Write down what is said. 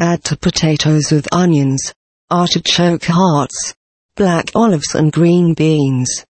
Add to potatoes with onions, artichoke hearts, black olives and green beans.